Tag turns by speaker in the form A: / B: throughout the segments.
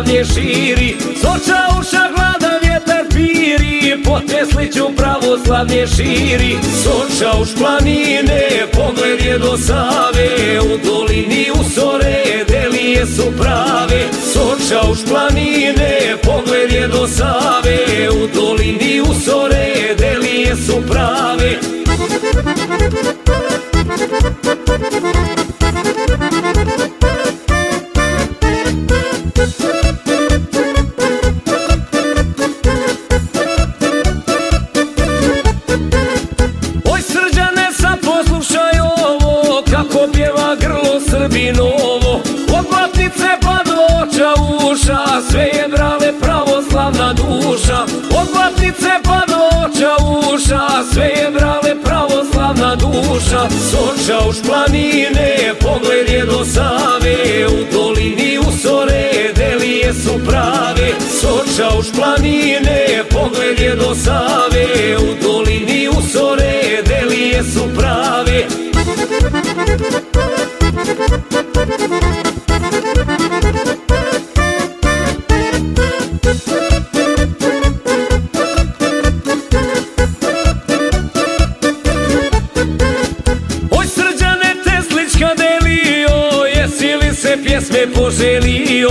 A: slavlje širi. Soča uša glada vjetar piri Po Tesliću pravoslavlje širi. Soča uš planine Pogled je do Save U dolini u Sore Delije su prave. Soča uš planine Pogled je do Save U dolini u Sore Delije su prave duša Soča uš planine Pogled je do Save U dolini u Sore Delije su prave. Soča uš planine Pogled je do Save U dolini u Sore Delije su prave pjesme poželio.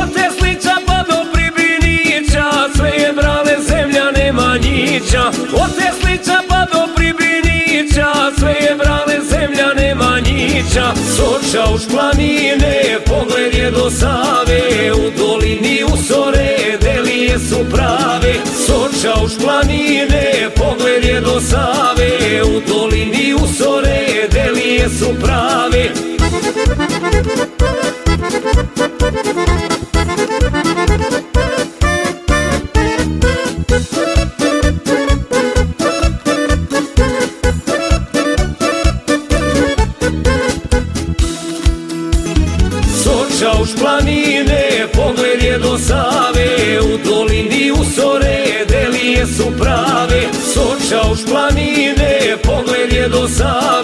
A: Od Teslića pa do Pribinića Sve je brale zemlja nema njića Od Teslića pa do Pribinića Sve je brale zemlja nema njića Soča uš planine Pogled je do Save U dolini u Sore Delije su prave. Soča uš planine Pogled je do Save U dolini u Delije su prave Soča uš planine, pogled je do Save U dolini u delije su prave. Soča uš planine, pogled je do Save